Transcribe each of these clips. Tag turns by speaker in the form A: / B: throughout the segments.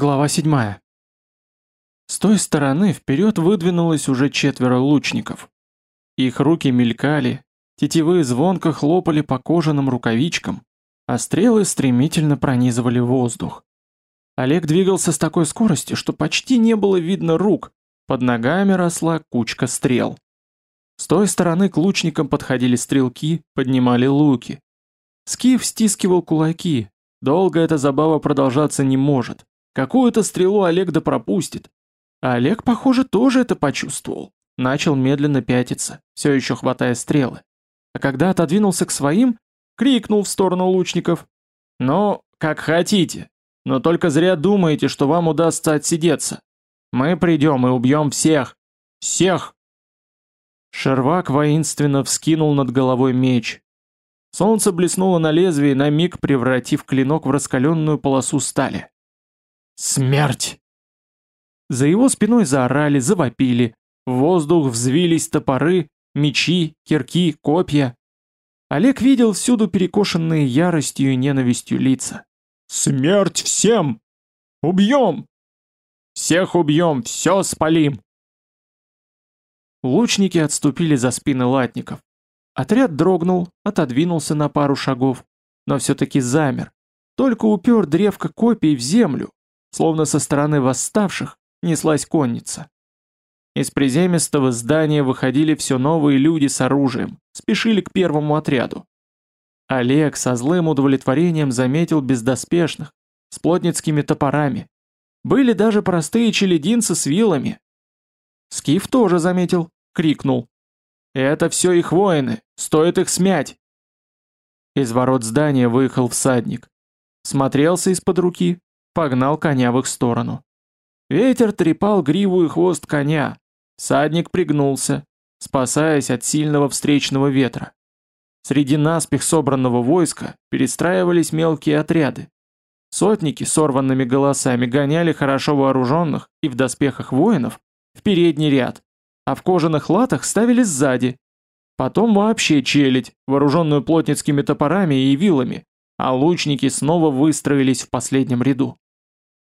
A: Глава 7. С той стороны вперед выдвинулось уже четверо лучников. Их руки мелькали, тетивы звонко хлопали по кожаным рукавичкам, а стрелы стремительно пронизывали воздух. Олег двигался с такой скоростью, что почти не было видно рук, под ногами росла кучка стрел. С той стороны к лучникам подходили стрелки, поднимали луки. Скиф стискивал кулаки, долго эта забава продолжаться не может. Какую-то стрелу Олег да пропустит. А Олег, похоже, тоже это почувствовал. Начал медленно пятиться, все еще хватая стрелы. А когда отодвинулся к своим, крикнул в сторону лучников. «Ну, как хотите, но только зря думаете, что вам удастся отсидеться. Мы придем и убьем всех. Всех!» Шервак воинственно вскинул над головой меч. Солнце блеснуло на лезвии, на миг превратив клинок в раскаленную полосу стали. Смерть! За его спиной заорали, завопили. В воздух взвились топоры, мечи, кирки, копья. Олег видел всюду перекошенные яростью и ненавистью лица. «Смерть всем! Убьем! Всех убьем, все спалим!» Лучники отступили за спины латников. Отряд дрогнул, отодвинулся на пару шагов, но все-таки замер. Только упер древко копий в землю, словно со стороны восставших, неслась конница. Из приземистого здания выходили все новые люди с оружием, спешили к первому отряду. Олег со злым удовлетворением заметил бездоспешных, с плотницкими топорами. Были даже простые челединцы с вилами. Скиф тоже заметил, крикнул. «Это все их воины, стоит их смять!» Из ворот здания выехал всадник. Смотрелся из-под руки, погнал коня в их сторону. Ветер трепал гриву и хвост коня. Садник пригнулся, спасаясь от сильного встречного ветра. Среди наспех собранного войска перестраивались мелкие отряды. Сотники сорванными голосами гоняли хорошо вооруженных и в доспехах воинов в передний ряд, а в кожаных латах ставили сзади. Потом вообще челядь, вооруженную плотницкими топорами и вилами, а лучники снова выстроились в последнем ряду.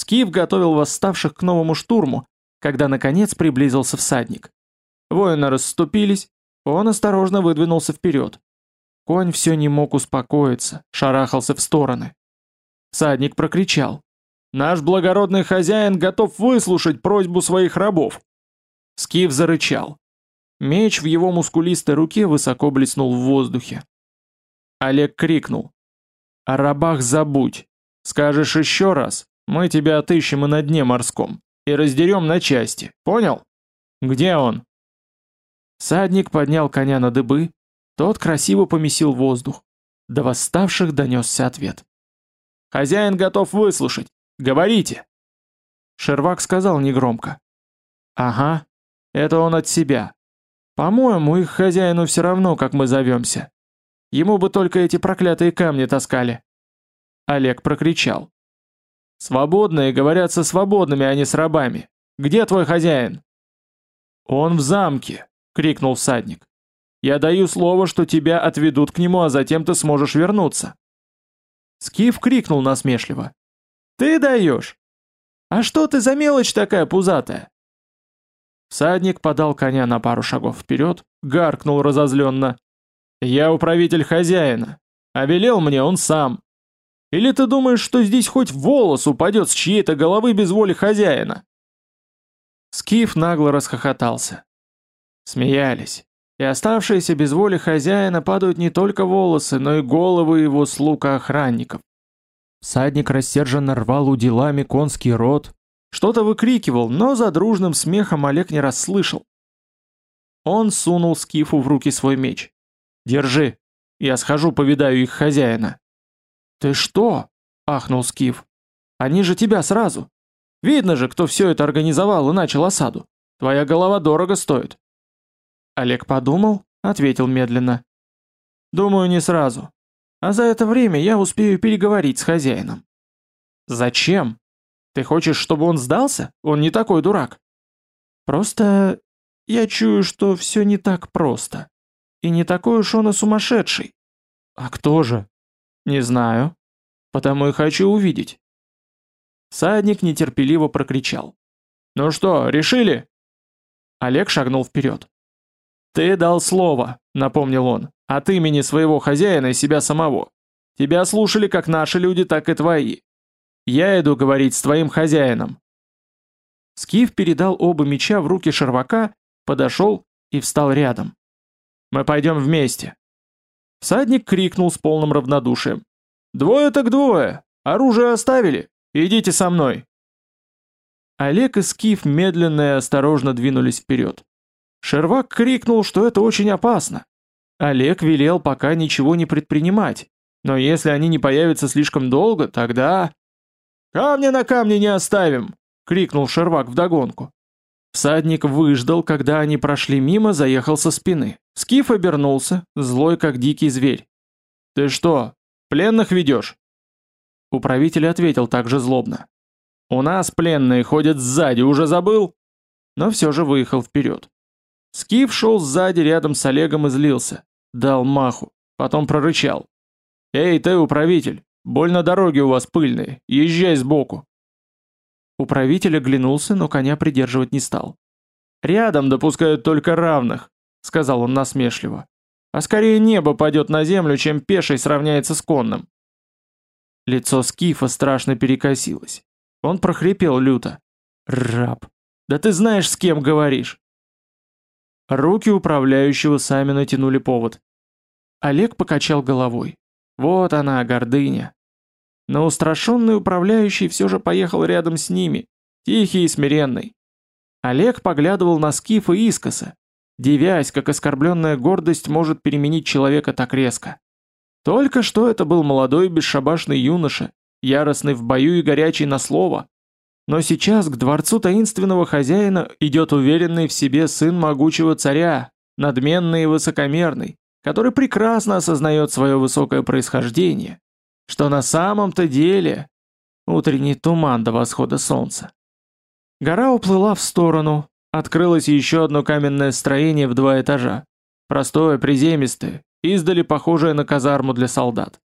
A: Скиф готовил восставших к новому штурму, когда наконец приблизился всадник. Воины расступились, он осторожно выдвинулся вперед. Конь все не мог успокоиться, шарахался в стороны. Всадник прокричал. «Наш благородный хозяин готов выслушать просьбу своих рабов!» Скиф зарычал. Меч в его мускулистой руке высоко блеснул в воздухе. Олег крикнул. «О рабах забудь. Скажешь еще раз, мы тебя отыщем и на дне морском, и раздерем на части, понял? Где он?» Садник поднял коня на дыбы, тот красиво помесил воздух. До восставших донесся ответ. «Хозяин готов выслушать. Говорите!» Шервак сказал негромко. «Ага, это он от себя. По-моему, их хозяину все равно, как мы зовемся. Ему бы только эти проклятые камни таскали». Олег прокричал. Свободные говорят со свободными, а не с рабами. Где твой хозяин? Он в замке, крикнул всадник. Я даю слово, что тебя отведут к нему, а затем ты сможешь вернуться. Скиф крикнул насмешливо. Ты даешь? А что ты за мелочь такая пузатая? Всадник подал коня на пару шагов вперед, гаркнул разозленно. «Я управитель хозяина, а велел мне он сам. Или ты думаешь, что здесь хоть волос упадет с чьей-то головы без воли хозяина?» Скиф нагло расхохотался. Смеялись. И оставшиеся без воли хозяина падают не только волосы, но и головы его слуг охранников. Садник рассерженно рвал уделами конский рот, что-то выкрикивал, но за дружным смехом Олег не расслышал. Он сунул Скифу в руки свой меч. «Держи, я схожу повидаю их хозяина». «Ты что?» — ахнул Скиф. «Они же тебя сразу. Видно же, кто все это организовал и начал осаду. Твоя голова дорого стоит». Олег подумал, ответил медленно. «Думаю, не сразу. А за это время я успею переговорить с хозяином». «Зачем? Ты хочешь, чтобы он сдался? Он не такой дурак». «Просто я чую, что все не так просто. И не такой уж он и сумасшедший». «А кто же?» Не знаю. Потому и хочу увидеть. Садник нетерпеливо прокричал. «Ну что, решили?» Олег шагнул вперед. «Ты дал слово», — напомнил он, — «от имени своего хозяина и себя самого. Тебя слушали как наши люди, так и твои. Я иду говорить с твоим хозяином». Скиф передал оба меча в руки Шервака, подошел и встал рядом. «Мы пойдем вместе». Всадник крикнул с полным равнодушием. «Двое так двое! Оружие оставили! Идите со мной!» Олег и Скиф медленно и осторожно двинулись вперед. Шервак крикнул, что это очень опасно. Олег велел пока ничего не предпринимать, но если они не появятся слишком долго, тогда... «Камня на камне не оставим!» — крикнул Шервак вдогонку. Всадник выждал, когда они прошли мимо, заехал со спины. Скиф обернулся, злой как дикий зверь. «Ты что, пленных ведешь?» Управитель ответил также злобно. У нас пленные ходят сзади, уже забыл?» Но все же выехал вперед. Скиф шел сзади рядом с Олегом и злился. Дал маху, потом прорычал. «Эй, ты, управитель, больно дороги у вас пыльные, езжай сбоку». Управитель оглянулся, но коня придерживать не стал. «Рядом допускают только равных», — сказал он насмешливо. «А скорее небо падет на землю, чем пеший сравняется с конным». Лицо Скифа страшно перекосилось. Он прохрипел люто. «Раб, да ты знаешь, с кем говоришь!» Руки управляющего сами натянули повод. Олег покачал головой. Вот она, гордыня. Но устрашенный управляющий все же поехал рядом с ними, тихий и смиренный. Олег поглядывал на Скифа искоса, девясь, как оскорбленная гордость может переменить человека так резко. Только что это был молодой бесшабашный юноша, яростный в бою и горячий на слово. Но сейчас к дворцу таинственного хозяина идет уверенный в себе сын могучего царя, надменный и высокомерный, который прекрасно осознает свое высокое происхождение, что на самом-то деле утренний туман до восхода солнца. Гора уплыла в сторону, открылось еще одно каменное строение в два этажа, простое, приземистое, издали похожее на казарму для солдат.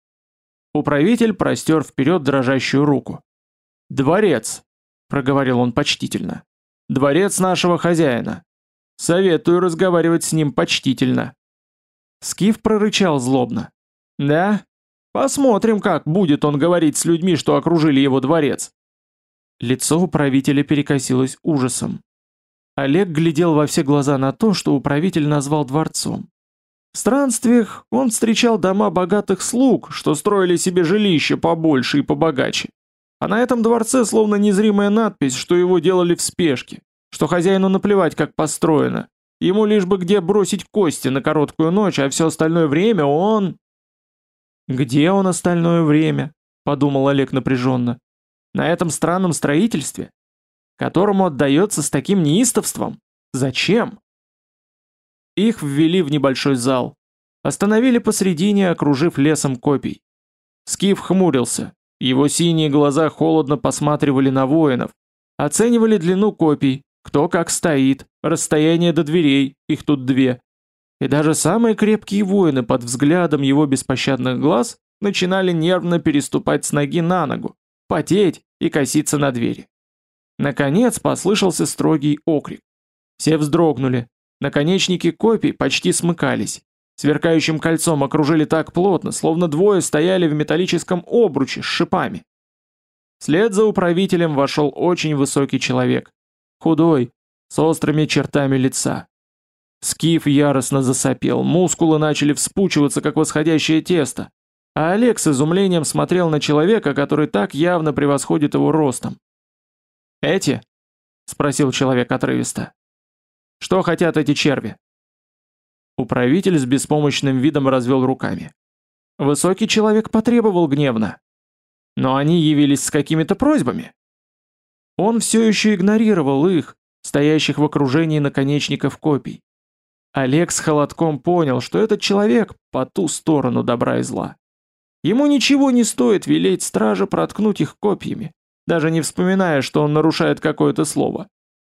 A: Управитель простер вперед дрожащую руку. «Дворец», — проговорил он почтительно. «Дворец нашего хозяина. Советую разговаривать с ним почтительно». Скиф прорычал злобно. «Да? Посмотрим, как будет он говорить с людьми, что окружили его дворец». Лицо управителя перекосилось ужасом. Олег глядел во все глаза на то, что управитель назвал дворцом. В странствиях он встречал дома богатых слуг, что строили себе жилища побольше и побогаче. А на этом дворце словно незримая надпись, что его делали в спешке, что хозяину наплевать, как построено. Ему лишь бы где бросить кости на короткую ночь, а все остальное время он... «Где он остальное время?» — подумал Олег напряженно. «На этом странном строительстве, которому отдается с таким неистовством? Зачем?» Их ввели в небольшой зал. Остановили посредине, окружив лесом копий. Скиф хмурился. Его синие глаза холодно посматривали на воинов. Оценивали длину копий, кто как стоит, расстояние до дверей, их тут две. И даже самые крепкие воины под взглядом его беспощадных глаз начинали нервно переступать с ноги на ногу, потеть и коситься на двери. Наконец послышался строгий окрик. Все вздрогнули, Наконечники копий почти смыкались. Сверкающим кольцом окружили так плотно, словно двое стояли в металлическом обруче с шипами. Вслед за управителем вошел очень высокий человек. Худой, с острыми чертами лица. Скиф яростно засопел, мускулы начали вспучиваться, как восходящее тесто. А Олег с изумлением смотрел на человека, который так явно превосходит его ростом. «Эти?» — спросил человек отрывисто. Что хотят эти черви?» Управитель с беспомощным видом развел руками. Высокий человек потребовал гневно. Но они явились с какими-то просьбами. Он все еще игнорировал их, стоящих в окружении наконечников копий. Олег с холодком понял, что этот человек по ту сторону добра и зла. Ему ничего не стоит велеть страже проткнуть их копьями, даже не вспоминая, что он нарушает какое-то слово.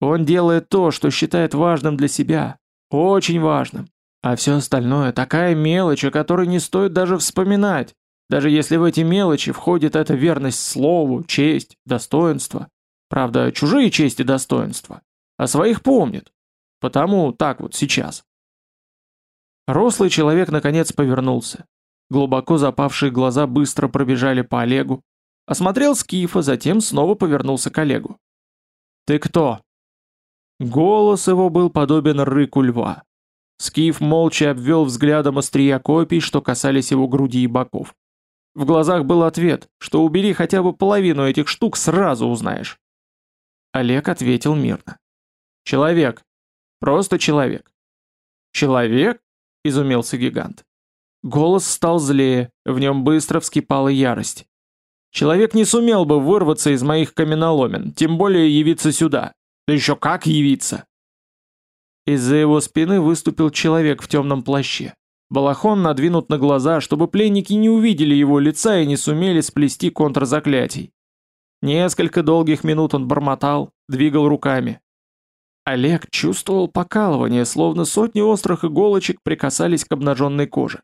A: Он делает то, что считает важным для себя, очень важным. А все остальное такая мелочь, о которой не стоит даже вспоминать. даже если в эти мелочи входит эта верность слову, честь, достоинство. Правда, чужие честь и достоинства, а своих помнит. Потому так вот сейчас. Рослый человек наконец повернулся. Глубоко запавшие глаза быстро пробежали по Олегу. Осмотрел Скифа, затем снова повернулся к Олегу. «Ты кто?» Голос его был подобен рыку льва. Скиф молча обвел взглядом острия копий, что касались его груди и боков. В глазах был ответ, что убери хотя бы половину этих штук, сразу узнаешь. Олег ответил мирно. «Человек. Просто человек». «Человек?» — изумился гигант. Голос стал злее, в нем быстро вскипала ярость. «Человек не сумел бы вырваться из моих каменоломен, тем более явиться сюда. Да еще как явиться!» Из-за его спины выступил человек в темном плаще. Балахон надвинут на глаза, чтобы пленники не увидели его лица и не сумели сплести контрзаклятий. Несколько долгих минут он бормотал, двигал руками. Олег чувствовал покалывание, словно сотни острых иголочек прикасались к обнаженной коже.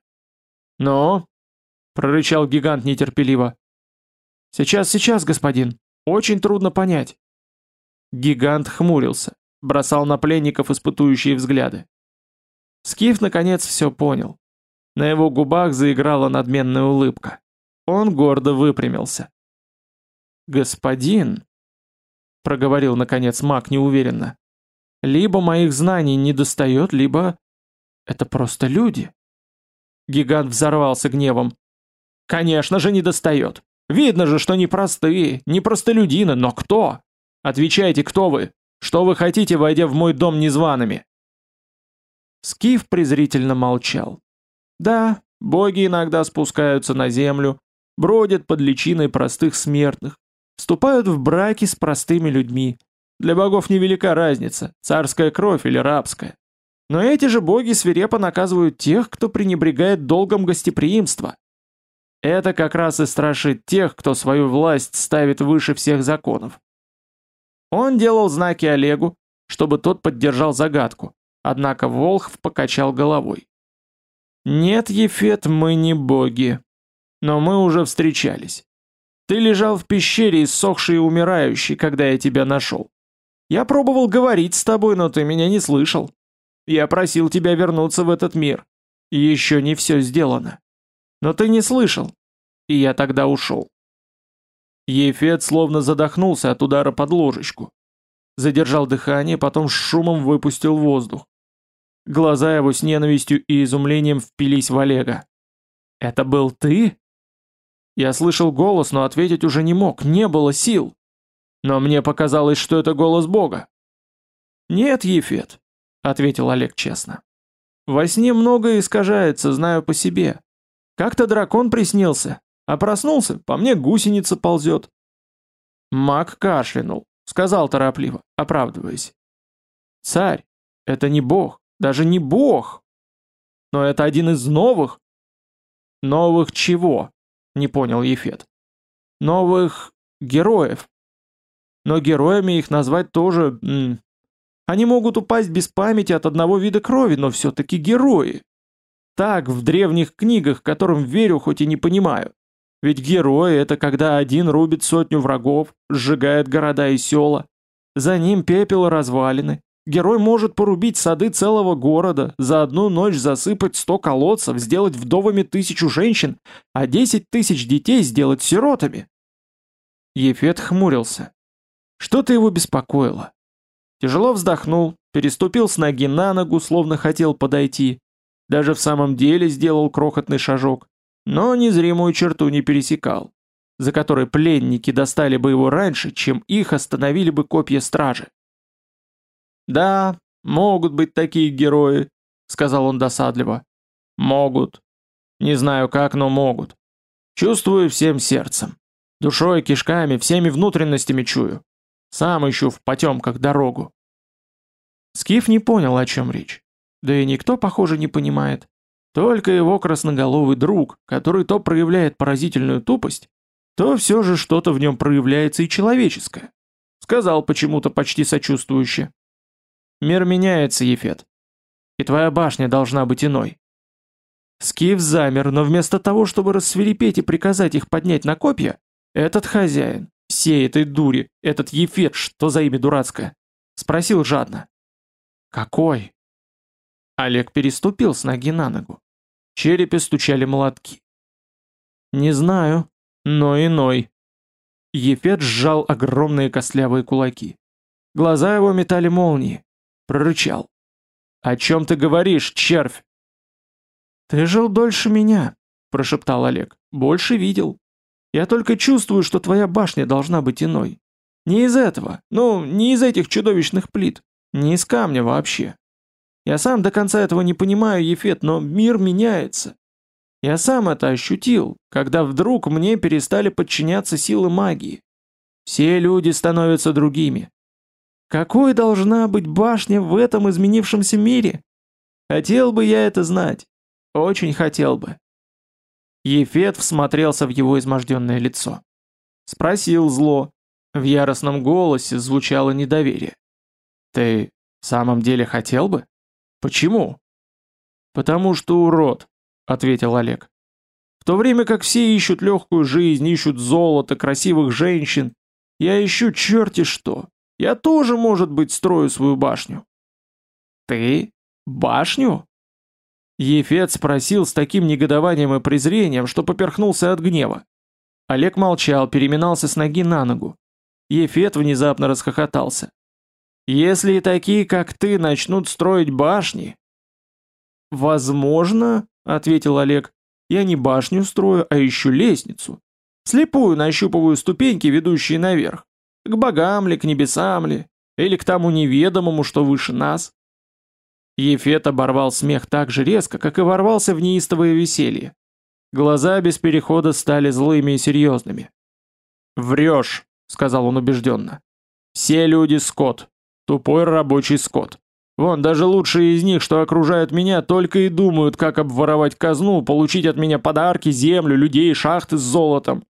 A: «Но?» — прорычал гигант нетерпеливо. «Сейчас, сейчас, господин. Очень трудно понять». Гигант хмурился, бросал на пленников испытующие взгляды. Скиф наконец все понял. На его губах заиграла надменная улыбка. Он гордо выпрямился. «Господин», — проговорил наконец маг неуверенно, — «либо моих знаний не достает, либо это просто люди». Гигант взорвался гневом. «Конечно же не достает. Видно же, что не простые, не простолюдины, но кто? Отвечайте, кто вы? Что вы хотите, войдя в мой дом незваными?» Скиф презрительно молчал. Да, боги иногда спускаются на землю, бродят под личиной простых смертных, вступают в браки с простыми людьми. Для богов невелика разница, царская кровь или рабская. Но эти же боги свирепо наказывают тех, кто пренебрегает долгом гостеприимства. Это как раз и страшит тех, кто свою власть ставит выше всех законов. Он делал знаки Олегу, чтобы тот поддержал загадку, Однако Волхв покачал головой. «Нет, Ефет, мы не боги. Но мы уже встречались. Ты лежал в пещере, иссохший и умирающий, когда я тебя нашел. Я пробовал говорить с тобой, но ты меня не слышал. Я просил тебя вернуться в этот мир. Еще не все сделано. Но ты не слышал. И я тогда ушел». Ефет словно задохнулся от удара под ложечку. Задержал дыхание, потом с шумом выпустил воздух. Глаза его с ненавистью и изумлением впились в Олега. «Это был ты?» Я слышал голос, но ответить уже не мог, не было сил. Но мне показалось, что это голос Бога. «Нет, Ефет», — ответил Олег честно. «Во сне многое искажается, знаю по себе. Как-то дракон приснился, а проснулся, по мне гусеница ползет». Маг кашлянул, сказал торопливо, оправдываясь. «Царь, это не бог, даже не бог. Но это один из новых. Новых чего? Не понял Ефет. Новых героев. Но героями их назвать тоже... М они могут упасть без памяти от одного вида крови, но все-таки герои. Так в древних книгах, которым верю, хоть и не понимаю. Ведь герои — это когда один рубит сотню врагов, сжигает города и села. За ним пепел и развалины, Герой может порубить сады целого города, за одну ночь засыпать сто колодцев, сделать вдовами тысячу женщин, а десять тысяч детей сделать сиротами. Ефет хмурился. Что-то его беспокоило. Тяжело вздохнул, переступил с ноги на ногу, словно хотел подойти. Даже в самом деле сделал крохотный шажок, но незримую черту не пересекал, за которой пленники достали бы его раньше, чем их остановили бы копья стражи. «Да, могут быть такие герои», — сказал он досадливо. «Могут. Не знаю как, но могут. Чувствую всем сердцем. Душой, кишками, всеми внутренностями чую. Сам ищу в потемках дорогу». Скиф не понял, о чем речь. Да и никто, похоже, не понимает. Только его красноголовый друг, который то проявляет поразительную тупость, то все же что-то в нем проявляется и человеческое. Сказал почему-то почти сочувствующе. Мир меняется, Ефет. И твоя башня должна быть иной. Скиф замер, но вместо того, чтобы рассверепеть и приказать их поднять на копья, этот хозяин, всей этой дури, этот Ефет, что за имя дурацкое, спросил жадно. «Какой?» Олег переступил с ноги на ногу. В черепе стучали молотки. «Не знаю, но иной». Ефет сжал огромные костлявые кулаки. Глаза его метали молнии. Прорычал. «О чем ты говоришь, червь?» «Ты жил дольше меня», — прошептал Олег. «Больше видел. Я только чувствую, что твоя башня должна быть иной. Не из этого, ну, не из этих чудовищных плит, не из камня вообще. Я сам до конца этого не понимаю, Ефет, но мир меняется. Я сам это ощутил, когда вдруг мне перестали подчиняться силы магии. Все люди становятся другими. Какой должна быть башня в этом изменившемся мире? Хотел бы я это знать. Очень хотел бы. Ефет всмотрелся в его изможденное лицо. Спросил зло. В яростном голосе звучало недоверие. «Ты в самом деле хотел бы? Почему?» «Потому что урод», — ответил Олег. «В то время как все ищут легкую жизнь, ищут золото, красивых женщин, я ищу черти что. Я тоже, может быть, строю свою башню». «Ты? Башню?» Ефет спросил с таким негодованием и презрением, что поперхнулся от гнева. Олег молчал, переминался с ноги на ногу. Ефет внезапно расхохотался. «Если и такие, как ты, начнут строить башни...» «Возможно, — ответил Олег, — я не башню строю, а ищу лестницу. Слепую нащупываю ступеньки, ведущие наверх. К богам ли, к небесам ли, или к тому неведомому, что выше нас. Ефет оборвал смех так же резко, как и ворвался в неистовое веселье. Глаза без перехода стали злыми и серьезными. «Врешь», — сказал он убежденно. «Все люди скот. Тупой рабочий скот. Вон, даже лучшие из них, что окружают меня, только и думают, как обворовать казну, получить от меня подарки, землю, людей, шахты с золотом.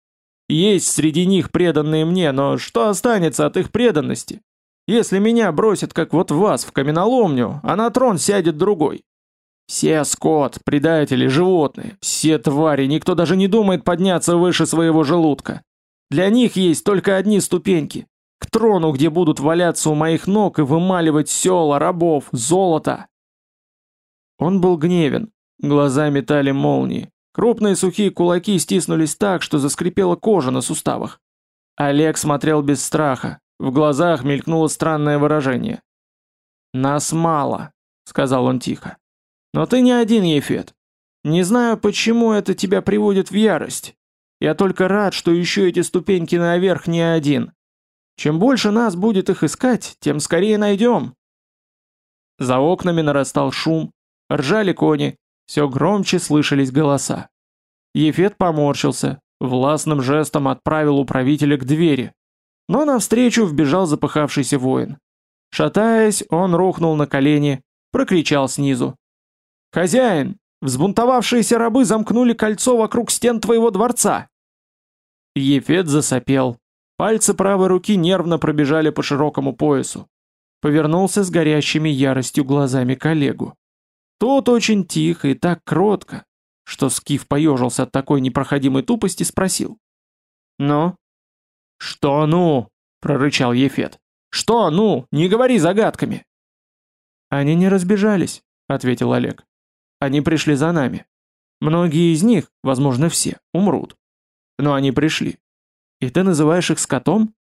A: Есть среди них преданные мне, но что останется от их преданности? Если меня бросят, как вот вас, в каменоломню, а на трон сядет другой. Все скот, предатели, животные, все твари, никто даже не думает подняться выше своего желудка. Для них есть только одни ступеньки. К трону, где будут валяться у моих ног и вымаливать села, рабов, золото. Он был гневен, глаза метали молнии. Крупные сухие кулаки стиснулись так, что заскрипела кожа на суставах. Олег смотрел без страха, в глазах мелькнуло странное выражение. «Нас мало», — сказал он тихо. «Но ты не один, Ефет. Не знаю, почему это тебя приводит в ярость. Я только рад, что еще эти ступеньки наверх не один. Чем больше нас будет их искать, тем скорее найдем». За окнами нарастал шум, ржали кони, все громче слышались голоса. Ефет поморщился, властным жестом отправил управителя к двери, но навстречу вбежал запыхавшийся воин. Шатаясь, он рухнул на колени, прокричал снизу. «Хозяин, взбунтовавшиеся рабы замкнули кольцо вокруг стен твоего дворца!» Ефет засопел. Пальцы правой руки нервно пробежали по широкому поясу. Повернулся с горящими яростью глазами коллегу. Тот очень тихо и так кротко, что Скиф поежился от такой непроходимой тупости, спросил. «Ну, «Что ну?» — прорычал Ефет. «Что ну? Не говори загадками!» «Они не разбежались», — ответил Олег. «Они пришли за нами. Многие из них, возможно все, умрут. Но они пришли. И ты называешь их скотом?»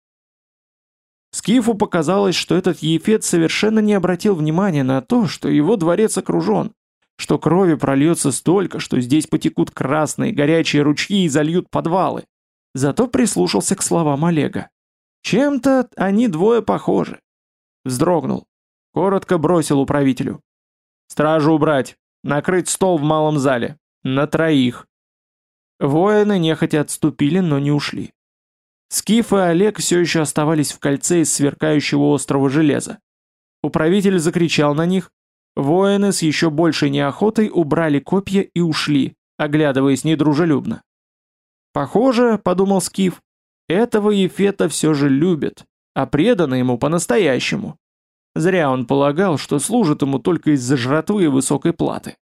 A: Скифу показалось, что этот Ефет совершенно не обратил внимания на то, что его дворец окружен, что крови прольется столько, что здесь потекут красные горячие ручьи и зальют подвалы. Зато прислушался к словам Олега. Чем-то они двое похожи. Вздрогнул. Коротко бросил управителю. «Стражу убрать! Накрыть стол в малом зале! На троих!» Воины нехотя отступили, но не ушли. Скиф и Олег все еще оставались в кольце из сверкающего острого железа. Управитель закричал на них. Воины с еще большей неохотой убрали копья и ушли, оглядываясь недружелюбно. Похоже, подумал Скиф, этого Ефета все же любят, а преданы ему по-настоящему. Зря он полагал, что служит ему только из-за жратвы и высокой платы.